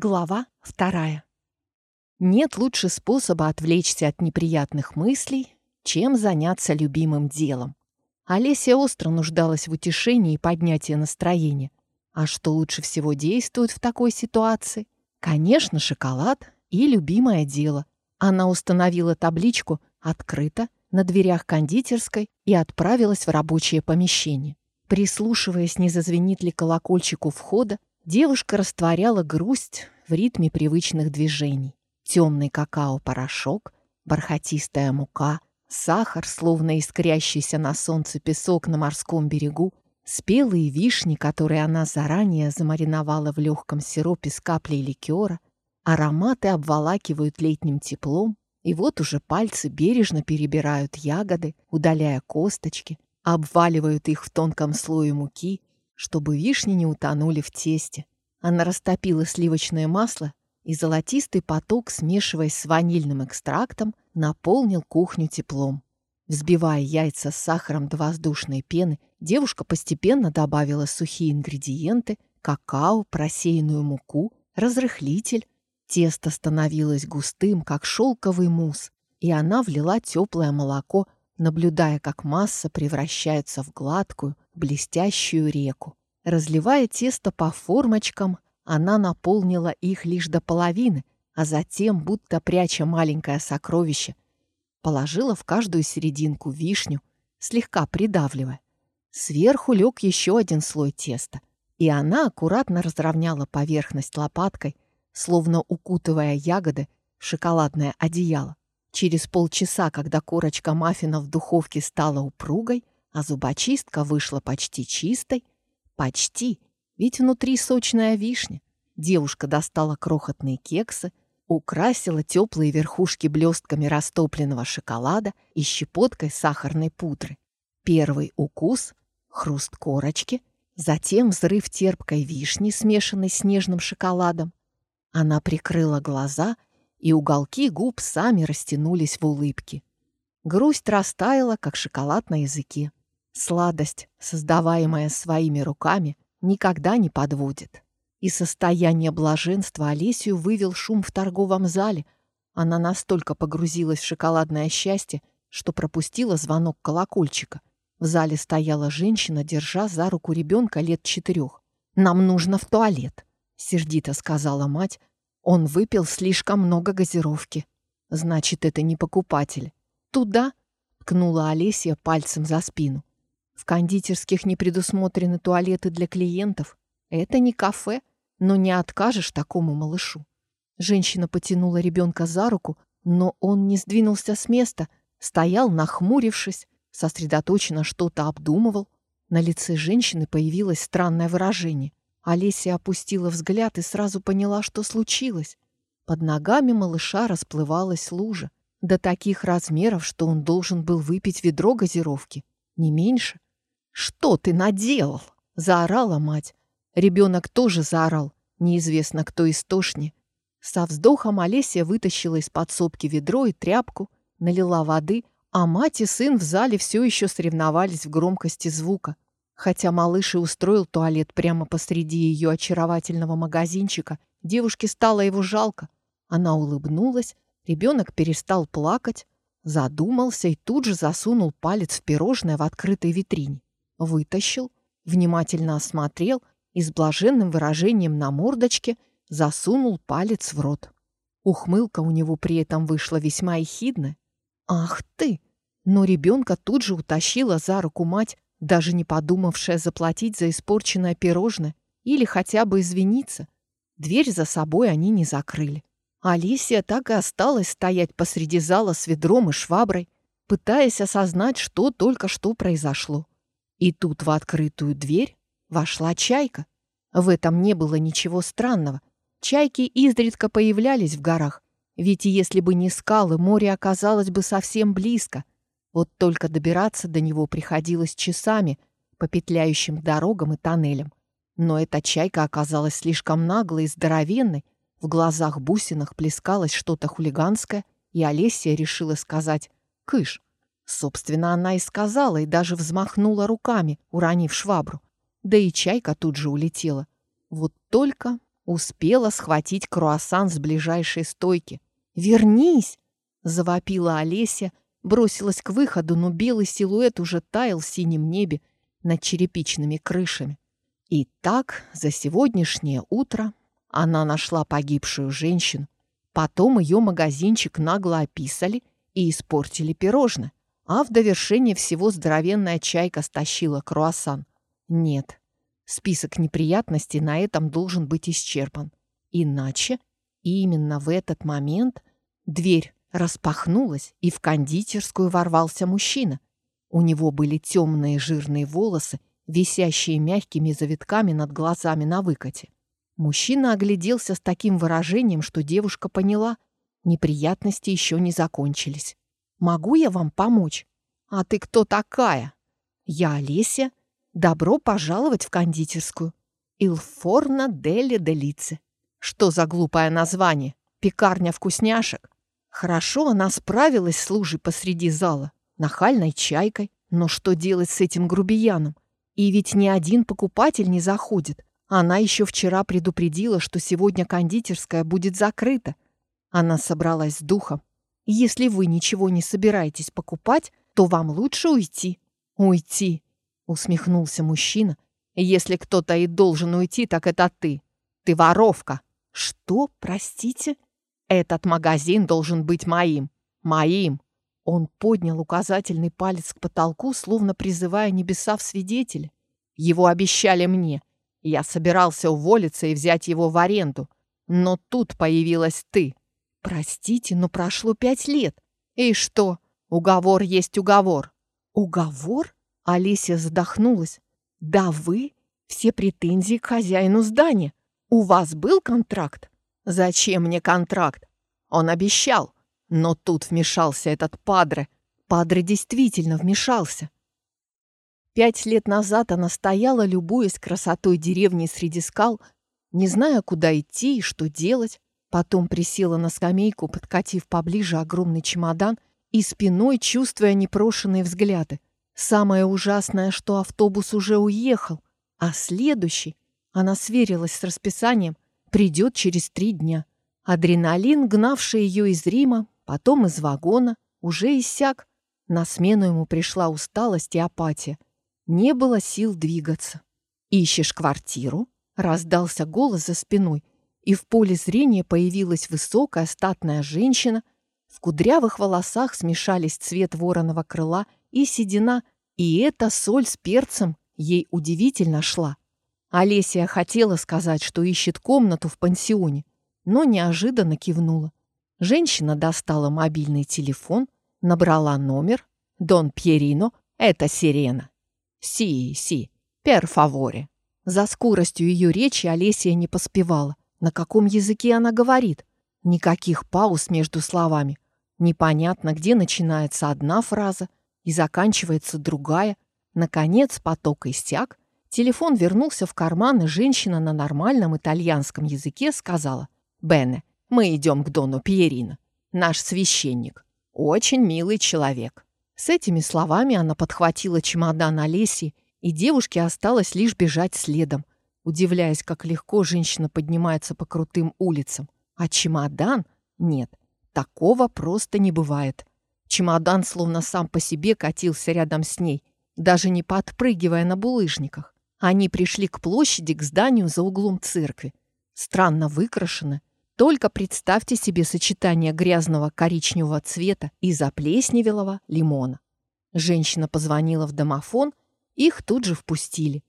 Глава вторая. Нет лучше способа отвлечься от неприятных мыслей, чем заняться любимым делом. Олеся остро нуждалась в утешении и поднятии настроения. А что лучше всего действует в такой ситуации? Конечно, шоколад и любимое дело. Она установила табличку «Открыто» на дверях кондитерской и отправилась в рабочее помещение. Прислушиваясь, не зазвенит ли колокольчик у входа, Девушка растворяла грусть в ритме привычных движений. Темный какао-порошок, бархатистая мука, сахар, словно искрящийся на солнце песок на морском берегу, спелые вишни, которые она заранее замариновала в легком сиропе с каплей ликера, ароматы обволакивают летним теплом, и вот уже пальцы бережно перебирают ягоды, удаляя косточки, обваливают их в тонком слое муки, чтобы вишни не утонули в тесте. Она растопила сливочное масло, и золотистый поток, смешиваясь с ванильным экстрактом, наполнил кухню теплом. Взбивая яйца с сахаром до воздушной пены, девушка постепенно добавила сухие ингредиенты, какао, просеянную муку, разрыхлитель. Тесто становилось густым, как шелковый мусс, и она влила теплое молоко, наблюдая, как масса превращается в гладкую, блестящую реку. Разливая тесто по формочкам, она наполнила их лишь до половины, а затем, будто пряча маленькое сокровище, положила в каждую серединку вишню, слегка придавливая. Сверху лег еще один слой теста, и она аккуратно разровняла поверхность лопаткой, словно укутывая ягоды в шоколадное одеяло. Через полчаса, когда корочка маффина в духовке стала упругой, а зубочистка вышла почти чистой, почти, ведь внутри сочная вишня, девушка достала крохотные кексы, украсила теплые верхушки блестками растопленного шоколада и щепоткой сахарной пудры. Первый укус, хруст корочки, затем взрыв терпкой вишни, смешанной с нежным шоколадом. Она прикрыла глаза, и уголки губ сами растянулись в улыбке. Грусть растаяла, как шоколад на языке. Сладость, создаваемая своими руками, никогда не подводит. И состояние блаженства Олесию вывел шум в торговом зале. Она настолько погрузилась в шоколадное счастье, что пропустила звонок колокольчика. В зале стояла женщина, держа за руку ребенка лет четырех. «Нам нужно в туалет», — сердито сказала мать. «Он выпил слишком много газировки. Значит, это не покупатель». «Туда», — ткнула Олеся пальцем за спину. В кондитерских не предусмотрены туалеты для клиентов. Это не кафе, но не откажешь такому малышу. Женщина потянула ребенка за руку, но он не сдвинулся с места, стоял, нахмурившись, сосредоточенно что-то обдумывал. На лице женщины появилось странное выражение. Олеся опустила взгляд и сразу поняла, что случилось. Под ногами малыша расплывалась лужа, до таких размеров, что он должен был выпить ведро газировки, не меньше. «Что ты наделал?» — заорала мать. Ребенок тоже заорал, неизвестно кто истошнее. Со вздохом Олеся вытащила из подсобки ведро и тряпку, налила воды, а мать и сын в зале все еще соревновались в громкости звука. Хотя малыш и устроил туалет прямо посреди ее очаровательного магазинчика, девушке стало его жалко. Она улыбнулась, ребенок перестал плакать, задумался и тут же засунул палец в пирожное в открытой витрине вытащил, внимательно осмотрел и с блаженным выражением на мордочке засунул палец в рот. Ухмылка у него при этом вышла весьма ехидная. «Ах ты!» Но ребенка тут же утащила за руку мать, даже не подумавшая заплатить за испорченное пирожное или хотя бы извиниться. Дверь за собой они не закрыли. Алисия так и осталась стоять посреди зала с ведром и шваброй, пытаясь осознать, что только что произошло. И тут в открытую дверь вошла чайка. В этом не было ничего странного. Чайки изредка появлялись в горах, ведь если бы не скалы, море оказалось бы совсем близко. Вот только добираться до него приходилось часами по петляющим дорогам и тоннелям. Но эта чайка оказалась слишком наглой и здоровенной, в глазах бусинах плескалось что-то хулиганское, и Олеся решила сказать «Кыш!» Собственно, она и сказала, и даже взмахнула руками, уронив швабру. Да и чайка тут же улетела. Вот только Успела схватить круассан с ближайшей стойки. «Вернись!» — завопила Олеся, бросилась к выходу, но белый силуэт уже таял в синем небе над черепичными крышами. И так за сегодняшнее утро она нашла погибшую женщину. Потом ее магазинчик нагло описали и испортили пирожное. А в довершение всего здоровенная чайка стащила круассан. Нет, список неприятностей на этом должен быть исчерпан. Иначе именно в этот момент дверь распахнулась, и в кондитерскую ворвался мужчина. У него были темные жирные волосы, висящие мягкими завитками над глазами на выкате. Мужчина огляделся с таким выражением, что девушка поняла, неприятности еще не закончились. «Могу я вам помочь?» «А ты кто такая?» «Я Олеся. Добро пожаловать в кондитерскую. Илфорна Делли Делице». «Что за глупое название? Пекарня вкусняшек?» Хорошо она справилась с лужей посреди зала, нахальной чайкой. Но что делать с этим грубияном? И ведь ни один покупатель не заходит. Она еще вчера предупредила, что сегодня кондитерская будет закрыта. Она собралась с духом. Если вы ничего не собираетесь покупать, то вам лучше уйти. Уйти, усмехнулся мужчина. Если кто-то и должен уйти, так это ты. Ты воровка. Что, простите? Этот магазин должен быть моим. Моим. Он поднял указательный палец к потолку, словно призывая небеса в свидетели. Его обещали мне. Я собирался уволиться и взять его в аренду. Но тут появилась ты. Простите, но прошло пять лет. И что? Уговор есть уговор. Уговор? Алисия задохнулась. Да вы? Все претензии к хозяину здания. У вас был контракт? Зачем мне контракт? Он обещал. Но тут вмешался этот падре. Падре действительно вмешался. Пять лет назад она стояла, любуясь красотой деревни среди скал, не зная, куда идти и что делать. Потом присела на скамейку, подкатив поближе огромный чемодан и спиной чувствуя непрошенные взгляды. Самое ужасное, что автобус уже уехал, а следующий, она сверилась с расписанием, придет через три дня. Адреналин, гнавший ее из Рима, потом из вагона, уже иссяк. На смену ему пришла усталость и апатия. Не было сил двигаться. «Ищешь квартиру?» — раздался голос за спиной, и в поле зрения появилась высокая статная женщина. В кудрявых волосах смешались цвет вороного крыла и седина, и эта соль с перцем ей удивительно шла. Олеся хотела сказать, что ищет комнату в пансионе, но неожиданно кивнула. Женщина достала мобильный телефон, набрала номер. «Дон Пьерино, это Сирена». «Си, си, пер фаворе». За скоростью ее речи Олесия не поспевала. На каком языке она говорит? Никаких пауз между словами. Непонятно, где начинается одна фраза и заканчивается другая. Наконец поток истяк. Телефон вернулся в карман, и женщина на нормальном итальянском языке сказала «Бене, мы идем к Дону Пьерино. Наш священник. Очень милый человек». С этими словами она подхватила чемодан Олеси, и девушке осталось лишь бежать следом, удивляясь, как легко женщина поднимается по крутым улицам. А чемодан? Нет, такого просто не бывает. Чемодан словно сам по себе катился рядом с ней, даже не подпрыгивая на булыжниках. Они пришли к площади, к зданию за углом церкви. Странно выкрашено, только представьте себе сочетание грязного коричневого цвета и заплесневелого лимона. Женщина позвонила в домофон, их тут же впустили.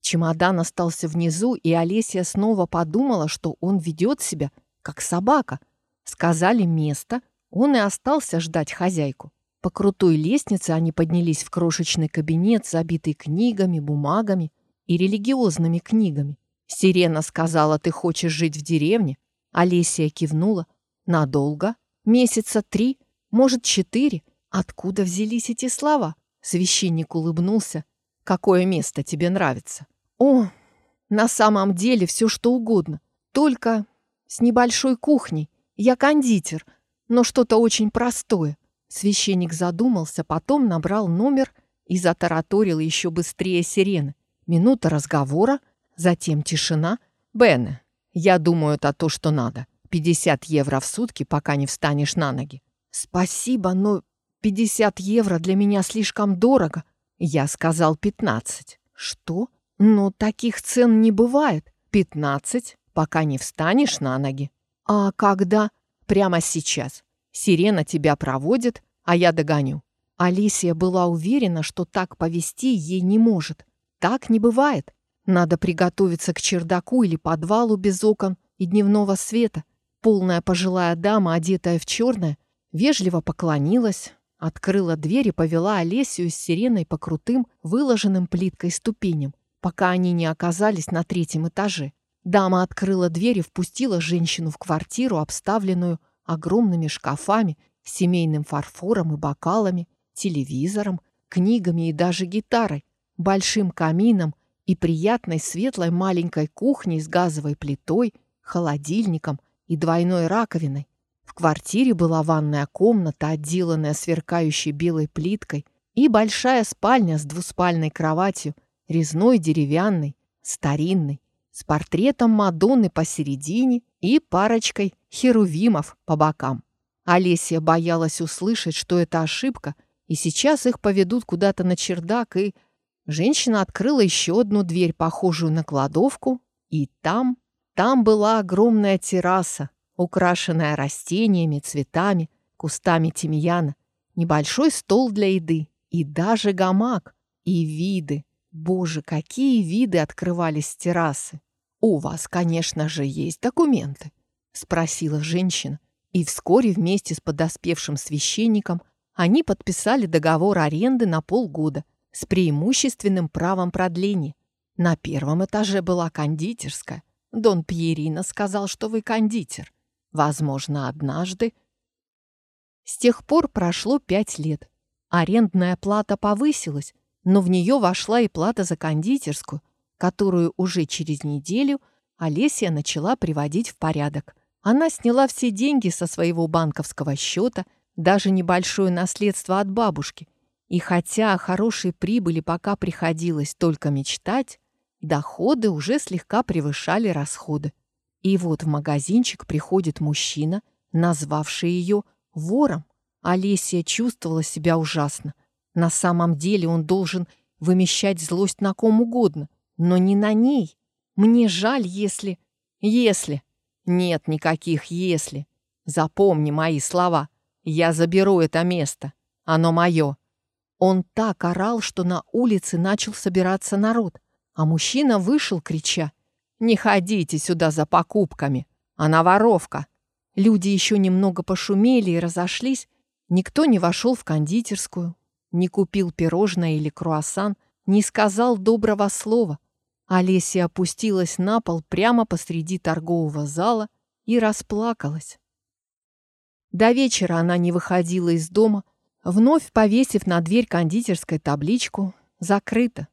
Чемодан остался внизу, и Олеся снова подумала, что он ведет себя, как собака. Сказали место, он и остался ждать хозяйку. По крутой лестнице они поднялись в крошечный кабинет, забитый книгами, бумагами и религиозными книгами. Сирена сказала, ты хочешь жить в деревне? Олеся кивнула. Надолго? Месяца три? Может, четыре? Откуда взялись эти слова? Священник улыбнулся. Какое место тебе нравится? О, на самом деле все что угодно. Только с небольшой кухней. Я кондитер, но что-то очень простое. Священник задумался, потом набрал номер и затараторил еще быстрее сирены. Минута разговора, затем тишина. «Бене, Я думаю, это то, что надо. 50 евро в сутки, пока не встанешь на ноги. Спасибо, но 50 евро для меня слишком дорого. Я сказал 15. Что? Но таких цен не бывает. 15, пока не встанешь на ноги. А когда? Прямо сейчас. Сирена тебя проводит, а я догоню. Алисия была уверена, что так повести ей не может. Так не бывает. Надо приготовиться к чердаку или подвалу без окон и дневного света. Полная пожилая дама, одетая в черное, вежливо поклонилась, открыла дверь и повела Олесию с сиреной по крутым, выложенным плиткой ступеням, пока они не оказались на третьем этаже. Дама открыла дверь и впустила женщину в квартиру, обставленную огромными шкафами, семейным фарфором и бокалами, телевизором, книгами и даже гитарой, большим камином и приятной светлой маленькой кухней с газовой плитой, холодильником и двойной раковиной. В квартире была ванная комната, отделанная сверкающей белой плиткой, и большая спальня с двуспальной кроватью, резной деревянной, старинной, с портретом Мадонны посередине и парочкой херувимов по бокам. Олеся боялась услышать, что это ошибка, и сейчас их поведут куда-то на чердак, и... Женщина открыла еще одну дверь, похожую на кладовку, и там, там была огромная терраса, украшенная растениями, цветами, кустами тимьяна, небольшой стол для еды и даже гамак, и виды. Боже, какие виды открывались с террасы! «У вас, конечно же, есть документы?» — спросила женщина. И вскоре вместе с подоспевшим священником они подписали договор аренды на полгода с преимущественным правом продления. На первом этаже была кондитерская. Дон Пьерино сказал, что вы кондитер. Возможно, однажды. С тех пор прошло пять лет. Арендная плата повысилась, но в нее вошла и плата за кондитерскую, которую уже через неделю Олеся начала приводить в порядок. Она сняла все деньги со своего банковского счета, даже небольшое наследство от бабушки. И хотя о хорошей прибыли пока приходилось только мечтать, доходы уже слегка превышали расходы. И вот в магазинчик приходит мужчина, назвавший ее вором. Олеся чувствовала себя ужасно. На самом деле он должен вымещать злость на ком угодно, но не на ней. Мне жаль, если... Если... Нет никаких «если». Запомни мои слова. Я заберу это место. Оно мое. Он так орал, что на улице начал собираться народ, а мужчина вышел, крича. «Не ходите сюда за покупками. Она воровка». Люди еще немного пошумели и разошлись. Никто не вошел в кондитерскую, не купил пирожное или круассан, не сказал доброго слова — Олеся опустилась на пол прямо посреди торгового зала и расплакалась. До вечера она не выходила из дома, вновь повесив на дверь кондитерской табличку «Закрыто».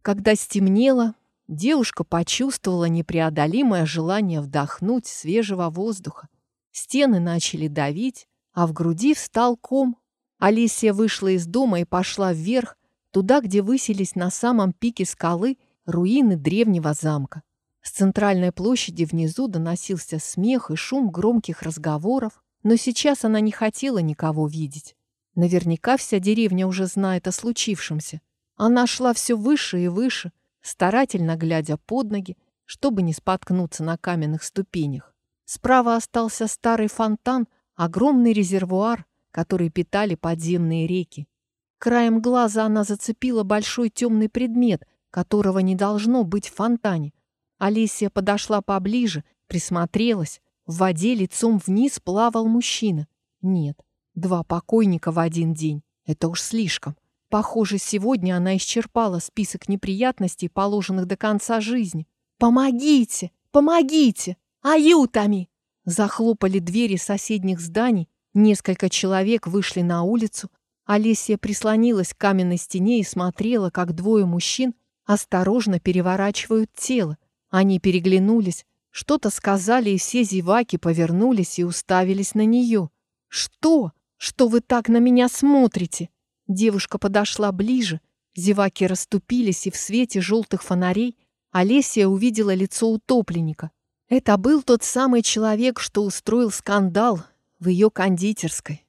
Когда стемнело, девушка почувствовала непреодолимое желание вдохнуть свежего воздуха. Стены начали давить, а в груди встал ком. Алисия вышла из дома и пошла вверх, туда, где высились на самом пике скалы руины древнего замка. С центральной площади внизу доносился смех и шум громких разговоров, но сейчас она не хотела никого видеть. Наверняка вся деревня уже знает о случившемся. Она шла все выше и выше, старательно глядя под ноги, чтобы не споткнуться на каменных ступенях. Справа остался старый фонтан, огромный резервуар, который питали подземные реки. Краем глаза она зацепила большой темный предмет, которого не должно быть в фонтане. Алисия подошла поближе, присмотрелась. В воде лицом вниз плавал мужчина. Нет, два покойника в один день. Это уж слишком. Похоже, сегодня она исчерпала список неприятностей, положенных до конца жизни. «Помогите! Помогите! Аютами!» Захлопали двери соседних зданий. Несколько человек вышли на улицу. Олеся прислонилась к каменной стене и смотрела, как двое мужчин осторожно переворачивают тело. Они переглянулись, что-то сказали, и все зеваки повернулись и уставились на нее. «Что? Что вы так на меня смотрите?» Девушка подошла ближе, зеваки расступились, и в свете желтых фонарей Олеся увидела лицо утопленника. Это был тот самый человек, что устроил скандал в ее кондитерской.